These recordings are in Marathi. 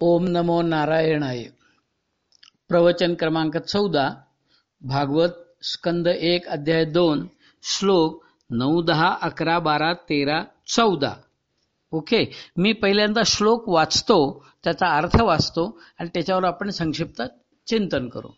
ओम नमो नारायणाय. प्रवचन क्रमांक चौदा भागवत स्कंद एक अध्याय दोन श्लोक नऊ दहा अकरा बारा तेरा चौदा. ओके मी पहिल्यांदा श्लोक वाचतो त्याचा अर्थ वाचतो आणि त्याच्यावर आपण संक्षिप्त चिंतन करू.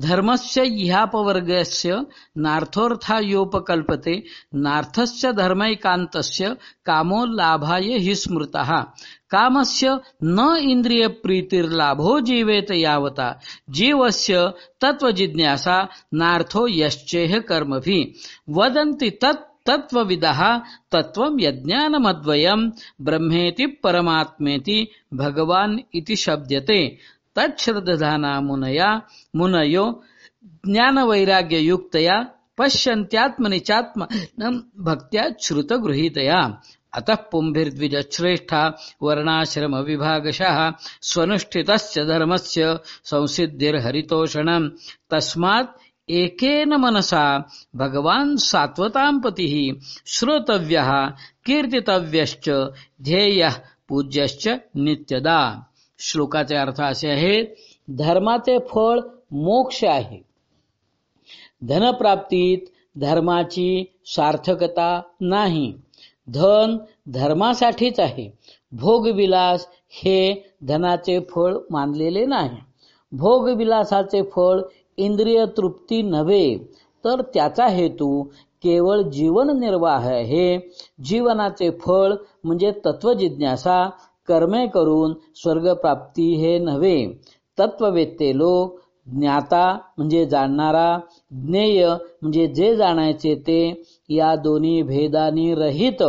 धर्मस्य ह्यापवर्गस्य नार्थोर्थायोपकल्पते नार्थस्य धर्मैकांतस्य कामो लाभाय हि स्मृतः. कामस्य न इंद्रियप्रीतिर्लाभो जीवेत यावता। जीवस्य तत्वजिज्ञासा नार्थो यश्चेह कर्मभि। वदन्ति तत् तत्वविदः तत्त्वं यज्ञानमद्वयं ब्रह्मेति परमात्मेति भगवान् इति शब्दते तच्छ्रद्धाना मुनया मुनयो ज्ञानवैराग्ययुक्तया पश्यन्त्यात्मनिचात्म भक्त्या श्रुतगृहीतया। अतः वर्णाश्रम वर्णाश्रमविभागशः स्वनुष्ठितस्य धर्मस्य संसिद्धिर्हरितोषणम्। तस्मात् एकेन मनसा भगवान सात्वतां पतिः श्रोतव्यः कीर्तितव्यश्च ध्येयः पूज्यश्च नित्यदा। श्लोकाचे अर्थ असे आहेत धर्माचे फळ मोक्ष आहे। धनप्राप्तीत धर्माची सार्थकता नाही। धन धर्मासाठीच आहे. भोगविलास हे धनाचे फळ मानलेले नाही. भोगविलासाचे फळ इंद्रिय तृप्ती नव्हे तर त्याचा हेतू केवळ जीवन निर्वाह हे जीवनाचे फळ म्हणजे तत्वजिज्ञासा कर्मे करून स्वर्गप्राप्ती हे नव्हे. तत्ववेत्ते लोक ज्ञाता म्हणजे जाणणारा ज्ञेय म्हणजे जे जाणायचे ते या दोन्ही भेदानी रहित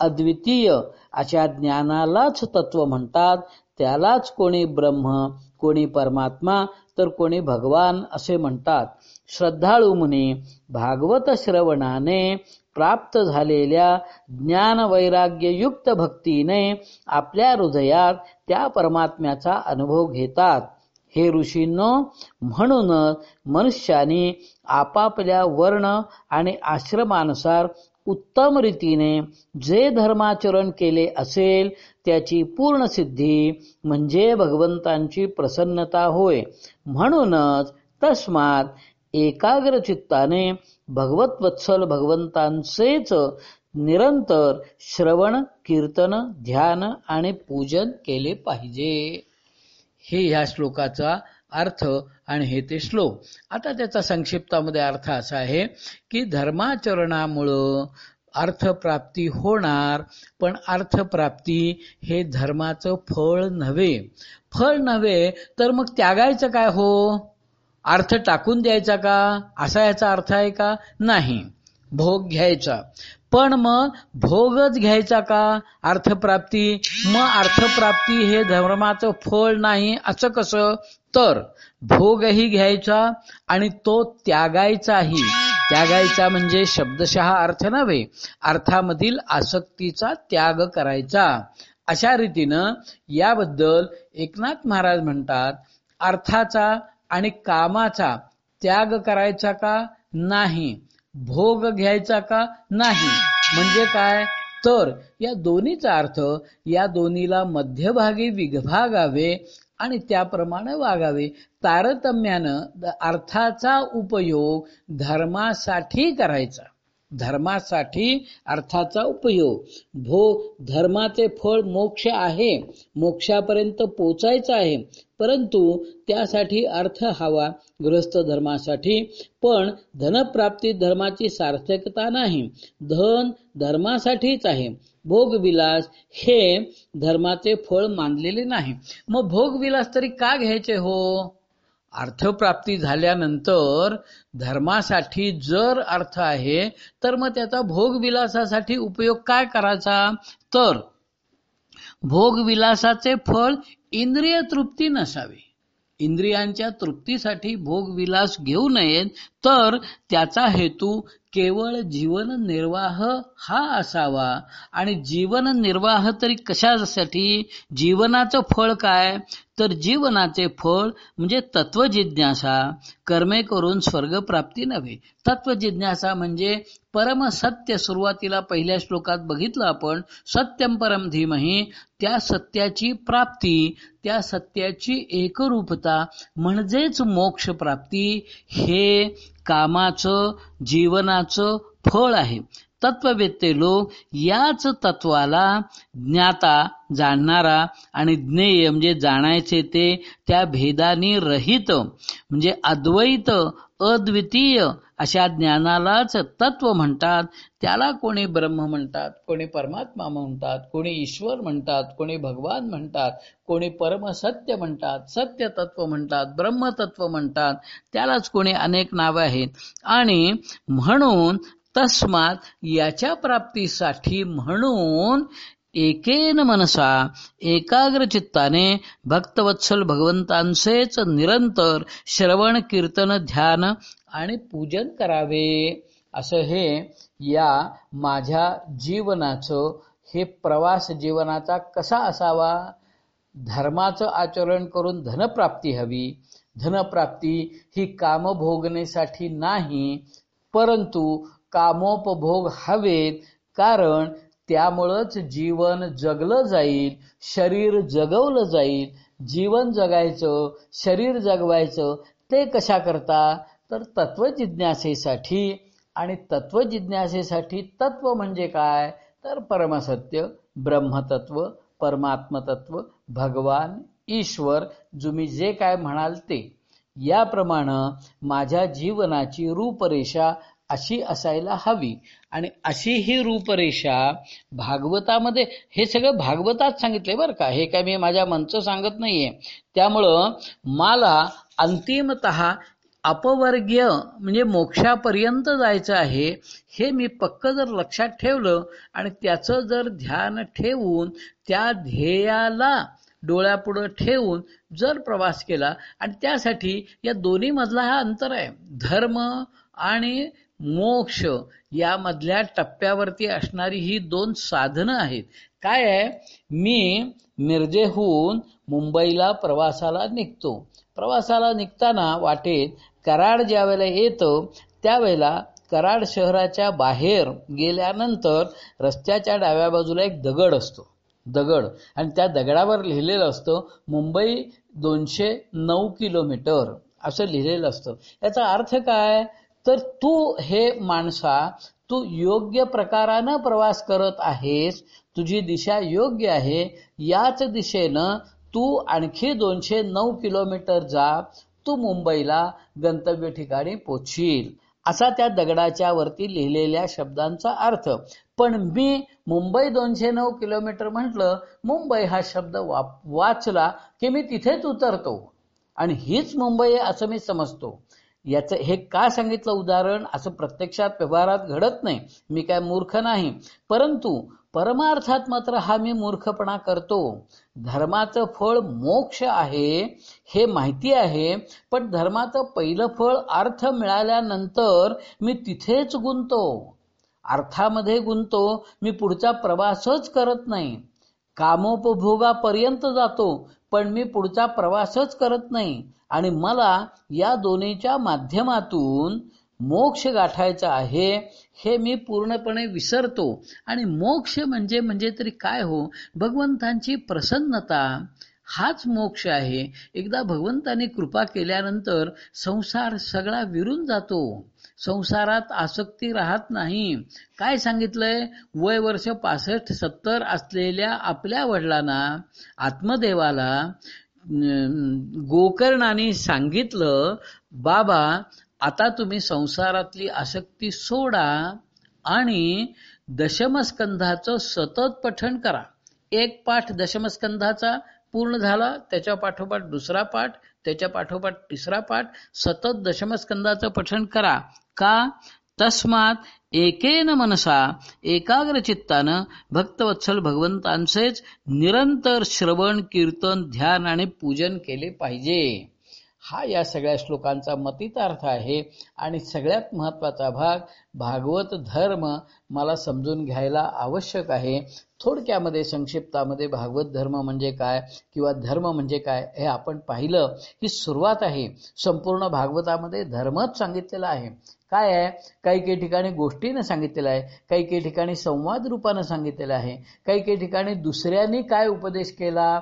अद्वितीय अशा ज्ञानालाच तत्व म्हणतात. त्यालाच कोणी ब्रह्म कोणी परमात्मा तर कोणी भगवान असे म्हणतात. श्रद्धाळू मुनी भागवत श्रवणाने प्राप्त झालेल्या ज्ञान वैराग्ययुक्त भक्तीने आपल्या हृदयात त्या परमात्म्याचा अनुभव घेतात. हे ऋषींनो म्हणूनच मनुष्याने आपापल्या वर्ण आणि आश्रमानुसार उत्तम रीतीने जे धर्माचरण केले असेल त्याची पूर्ण सिद्धी म्हणजे भगवंतांची प्रसन्नता होय. म्हणूनच तस्मात एकाग्र चित्ताने भगवत वत्सल भगवंतांचेच निरंतर श्रवण कीर्तन ध्यान आणि पूजन केले पाहिजे. हे ह्या श्लोकाचा अर्थ आणि हे ते श्लोक. आता त्याचा संक्षिप्तामध्ये अर्थ असा आहे की धर्माचरणामुळं अर्थप्राप्ती होणार पण अर्थप्राप्ती हे धर्माचं फळ नव्हे. फळ नव्हे तर मग त्यागायचं काय हो? अर्थ टाकून द्यायचा का? असा याचा अर्थ आहे का? नाही. भोग घ्यायचा. पण मग भोगच घ्यायचा का? अर्थप्राप्ती. मग अर्थप्राप्ती हे धर्माचं फळ नाही असं कसं? तर भोगही घ्यायचा आणि तो त्यागायचाही. त्यागायचा म्हणजे शब्दशः अर्थ नव्हे अर्थामधील आसक्तीचा त्याग करायचा. अशा रीतीनं याबद्दल एकनाथ महाराज म्हणतात अर्थाचा आणि कामाचा त्याग करायचा का? नाही. भोग घ्यायचा का नाही? म्हणजे काय? तर या दोन्हीचा अर्थ या दोन्हीला मध्यभागी विभागावे आणि त्याप्रमाणे वागावे. तारतम्यानं अर्थाचा उपयोग धर्मासाठी करायचा. धर्मासाठी अर्थाचा उपयोग. भो धर्माचे फळ मोक्ष आहे. मोक्षापर्यंत पोचायचं आहे. परंतु त्यासाठी अर्थ हवा गृहस्थ धर्मासाठी. पण धनप्राप्ती धर्माची सार्थकता नाही. धन धर्मासाठीच आहे. भोगविलास हे धर्माचे फळ मानलेले नाही. मग भोगविलास तरी का घ्यायचे हो? अर्थप्राप्ती झाल्यानंतर धर्मासाठी जर अर्थ आहे तर मग त्याचा भोगविलासासाठी उपयोग काय करायचा? तर भोगविलासाचे फळ इंद्रिय तृप्ती नसावे. इंद्रियांच्या तृप्तीसाठी भोगविलास घेऊ नयेत तर त्याचा हेतू केवळ जीवन निर्वाह हा असावा. आणि जीवन निर्वाह तरी कशासाठी? जीवनाचं फळ काय? तर जीवनाचे फळ म्हणजे तत्वजिज्ञासा. कर्मे करून स्वर्गप्राप्ती नव्हे. तत्वजिज्ञासा म्हणजे परम सत्य सुरुवातीला पहिल्या श्लोकात बघितलं आपण. सत्यम परम धीमही त्या सत्याची प्राप्ती त्या सत्याची एकरूपता म्हणजेच मोक्ष प्राप्ती. हे कामाचं जीवनाचं फळ आहे. तत्ववेत्ते लोक याच तत्वाला ज्ञाता जाणणारा आणि ज्ञेय म्हणजे जाणायचे ते त्या भेदानी रहित म्हणजे अद्वैत अद्वितीय अशा ज्ञानालाच तत्व म्हणतात. त्याला कोणी ब्रह्म म्हणतात कोणी परमात्मा म्हणतात कोणी ईश्वर म्हणतात कोणी भगवान म्हणतात कोणी परमसत्य म्हणतात सत्य तत्व म्हणतात ब्रह्मतत्व म्हणतात त्यालाच कोणी अनेक नावे आहेत. आणि म्हणून तस्मात याच्या प्राप्तीसाठी म्हणून एकेन मनसा एकाग्र चित्ताने भक्तवत्सल भगवंतांचेच निरंतर श्रवण कीर्तन ध्यान आणि पूजन करावे. असं हे या माझ्या जीवनाचं हे प्रवास जीवनाचा कसा असावा? धर्माचं आचरण करून धनप्राप्ती हवी. धनप्राप्ती ही काम भोगण्यासाठी नाही परंतु कामोपभोग हवेत कारण त्यामुळंच जीवन जगलं जाईल शरीर जगवलं जाईल. जीवन जगायचं शरीर जगवायचं ते कशा करता? तर तत्वजिज्ञासेसाठी. आणि तत्वजिज्ञासेसाठी तत्व म्हणजे काय? तर परमसत्य ब्रह्मतत्व परमात्मतत्व भगवान ईश्वर तुम्ही जे काय म्हणाल ते. याप्रमाणे माझ्या जीवनाची रूपरेषा अशी असायला हवी. आणि अशी ही रूपरेषा भागवतामध्ये हे सगळं भागवतात सांगितले बरं का. हे काय मी माझ्या मनचं सांगत नाहीये. त्यामुळं मला अंतिमत अपवर्गीय म्हणजे मोक्षापर्यंत जायचं आहे हे मी पक्क जर लक्षात ठेवलं आणि त्याचं जर ध्यान ठेवून त्या ध्येयाला डोळ्यापुढं ठेवून जर प्रवास केला आणि त्यासाठी या दोन्ही मधला हा अंतर आहे. धर्म आणि मोक्ष यामधल्या टप्प्यावरती असणारी ही दोन साधनं आहेत. काय आहे? मी मिरजेहून मुंबईला प्रवासाला निघतो. प्रवासाला निघताना वाटेत कराड ज्यावेळेला येतं त्यावेळेला कराड शहराच्या बाहेर गेल्यानंतर रस्त्याच्या डाव्या बाजूला एक दगड असतो. दगड. आणि त्या दगडावर लिहिलेलं असतं मुंबई दोनशे नऊ किलोमीटर असं लिहिलेलं असतं. याचा अर्थ काय? तर तू हे माणसा तू योग्य प्रकारानं प्रवास करत आहेस तुझी दिशा योग्य आहे याच दिशेनं तू आणखी दोनशे नऊ किलोमीटर जा तू मुंबईला गंतव्य ठिकाणी पोचशील. असा त्या दगडाच्या वरती लिहिलेल्या शब्दांचा अर्थ. पण मी मुंबई दोनशे नऊ किलोमीटर म्हटलं मुंबई हा शब्द वाचला की मी तिथेच उतरतो. आणि हीच मुंबई आहे असं मी समजतो. याचं हे का सांगितलं उदाहरण? असं प्रत्यक्षात व्यवहारात घडत नाही. मी काय मूर्ख नाही. परंतु परमार्थात मात्र हा मी मूर्खपणा करतो. धर्माचं फळ मोक्ष आहे हे माहिती आहे पण धर्माचं पहिलं फळ अर्थ मिळाल्यानंतर मी तिथेच गुंतो. अर्थामध्ये गुंतो. मी पुढचा प्रवासच करत नाही. कामोपभोगापर्यंत जातो पण मी पुढचा प्रवासच करत नाही. आणि मला या दोन्हीच्या माध्यमातून मोक्ष गाठायचा आहे हे मी पूर्णपणे विसरतो. आणि मोक्ष म्हणजे म्हणजे तरी काय हो? भगवंतांची प्रसन्नता हाच मोक्ष आहे. एकदा भगवंतानी कृपा केल्यानंतर संसार सगळा विरून जातो. संसारात आसक्ती राहत नाही. काय सांगितलंय? वय वर्ष पासष्ट सत्तर असलेल्या आपल्या वडिलांना आत्मदेवाला गोकर्णाने सांगितलं बाबा आता तुम्ही संसारातली आसक्ती सोडा आणि दशमस्कंधाचं सतत पठण करा. एक पाठ दशमस्कंधाचा पूर्ण झाला त्याच्या पाठोपाठ दुसरा पाठ त्याच्या पाठोपाठ तिसरा पाठ सतत दशमस्कंदाचं पठण करा. का? तस्मात एकेन मनसा एकाग्र चित्तानं भक्तवत्सल भगवंतांचेच निरंतर श्रवण कीर्तन ध्यान आणि पूजन केले पाहिजे. हा या सगळ्या श्लोकांचा मतितार्थ आहे आणि सगळ्यात महत्त्वाचा भाग भागवत धर्म मला समजून घ्यायला आवश्यक आहे. थोडक्यामध्ये संक्षिप्तामध्ये भागवत धर्म म्हणजे काय किंवा धर्म म्हणजे काय हे आपण पाहिलं. ही सुरुवात आहे. संपूर्ण भागवतामध्ये धर्मच सांगितलेला आहे. काय आहे? काही काही ठिकाणी गोष्टीनं सांगितलेलं आहे. काही काही ठिकाणी संवाद रूपानं सांगितलेलं आहे. काही काही ठिकाणी दुसऱ्यांनी काय उपदेश केला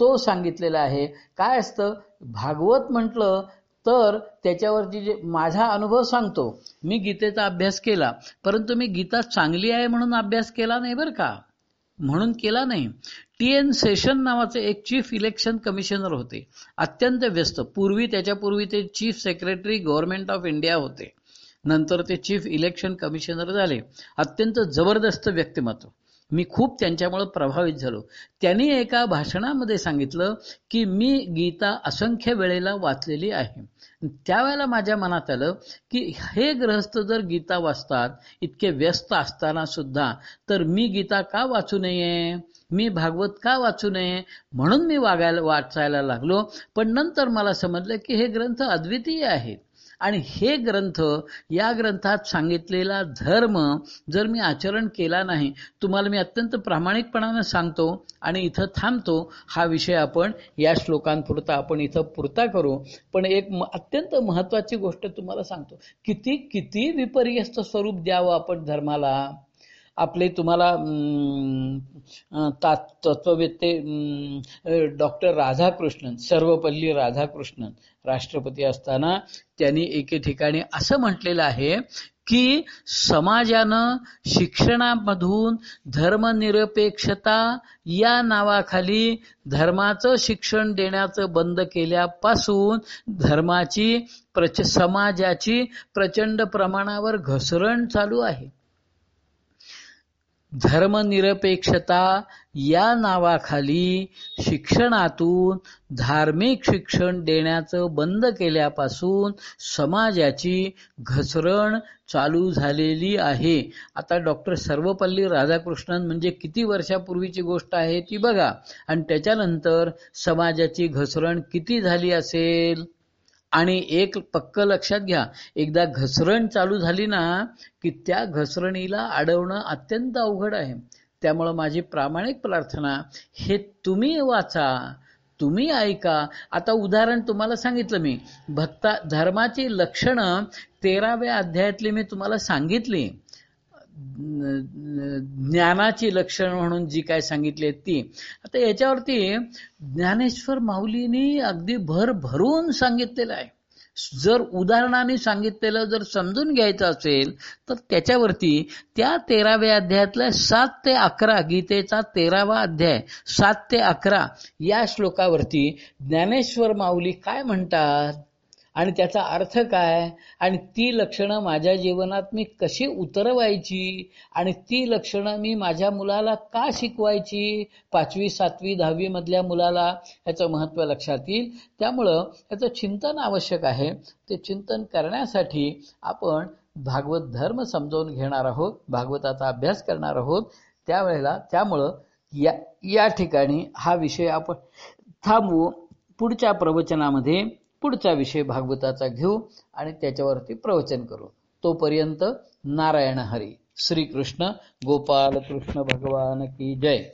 तो सांगितलेला आहे. काय असतं? भागवत म्हटलं तर त्याच्यावरती जे माझा अनुभव सांगतो. मी गीतेचा अभ्यास केला परंतु मी गीता चांगली आहे म्हणून अभ्यास केला नाही बरं का? म्हणून केला नाही. टी एन सेशन नावाचे एक चीफ इलेक्शन कमिशनर होते. अत्यंत व्यस्त. पूर्वी त्याच्यापूर्वी ते chief secretary government of India होते. नंतर ते चीफ इलेक्शन कमिशनर झाले. अत्यंत जबरदस्त व्यक्तिमत्व. मी खूप त्यांच्यामुळं प्रभावित झालो. त्यांनी एका भाषणामध्ये सांगितलं की मी गीता असंख्य वेळेला वाचलेली आहे. त्यावेळेला माझ्या मनात आलं की हे ग्रहस्थ जर गीता वाचतात इतके व्यस्त असताना सुद्धा तर मी गीता का वाचू नये? मी भागवत का वाचू नये? म्हणून मी वागायला वाचायला लागलो. पण नंतर मला समजलं की हे ग्रंथ अद्वितीय आहेत. आणि हे ग्रंथ या ग्रंथात सांगितलेला धर्म जर मी आचरण केला नाही तुम्हाला मी अत्यंत प्रामाणिकपणानं सांगतो आणि इथं थांबतो हा विषय आपण या श्लोकांपुरता आपण इथं पुरता करू. पण एक अत्यंत महत्वाची गोष्ट तुम्हाला सांगतो. किती किती विपर्यस्त स्वरूप द्यावं आपण धर्माला? आपले तुम्हाला तत्ववेत्ते डॉक्टर राधाकृष्णन सर्वपल्ली राधाकृष्णन राष्ट्रपती असताना त्यांनी एके ठिकाणी असं म्हटलेलं आहे की समाजानं शिक्षणामधून धर्मनिरपेक्षता या नावाखाली धर्माचं शिक्षण देण्याचं बंद केल्यापासून धर्माची प्रच समाजाची प्रचंड प्रमाणावर घसरण चालू आहे. धर्मनिरपेक्षता या नावाखाली शिक्षणातून धार्मिक शिक्षण देण्याचं बंद केल्यापासून समाजाची घसरण चालू झालेली आहे. आता डॉक्टर सर्वपल्ली राधाकृष्णन म्हणजे किती वर्षापूर्वीची गोष्ट आहे ती बघा. आणि त्याच्यानंतर समाजाची घसरण किती झाली असेल? आणि एक पक्क लक्षात घ्या एकदा घसरण चालू झाली ना की त्या घसरणीला अडवणं अत्यंत अवघड आहे. त्यामुळं माझी प्रामाणिक प्रार्थना हे तुम्ही वाचा तुम्ही ऐका. आता उदाहरण तुम्हाला सांगितलं मी. भक्ता धर्माची लक्षणं तेराव्या अध्यायातली मी तुम्हाला सांगितली. ज्ञानाची लक्षण म्हणून जी काय सांगितली ती. आता याच्यावरती ज्ञानेश्वर माऊलीनी अगदी भर भरून सांगितलेलं आहे. जर उदाहरणाने सांगितलेलं जर समजून घ्यायचं असेल तर त्याच्यावरती त्या तेराव्या अध्यायातल्या सात ते अकरा गीतेचा तेरावा अध्याय सात ते अकरा या श्लोकावरती ज्ञानेश्वर माऊली काय म्हणतात? आणि त्याचा अर्थ काय? आणि ती लक्षणं माझ्या जीवनात मी कशी उतरवायची? आणि ती लक्षणं मी माझ्या मुलाला का शिकवायची? पाचवी सातवी दहावी मधल्या मुलाला ह्याचं महत्त्व लक्षात येईल. त्यामुळं याचं चिंतन आवश्यक आहे. ते चिंतन करण्यासाठी आपण भागवत धर्म समजावून घेणार आहोत भागवताचा अभ्यास करणार आहोत. त्यावेळेला त्यामुळं या या ठिकाणी हा विषय आपण थांबवू. पुढच्या प्रवचनामध्ये पुढचा विषय भागवताचा घेऊ आणि त्याच्यावरती प्रवचन करू. तोपर्यंत नारायण हरी. श्रीकृष्ण गोपाल कृष्ण भगवान की जय.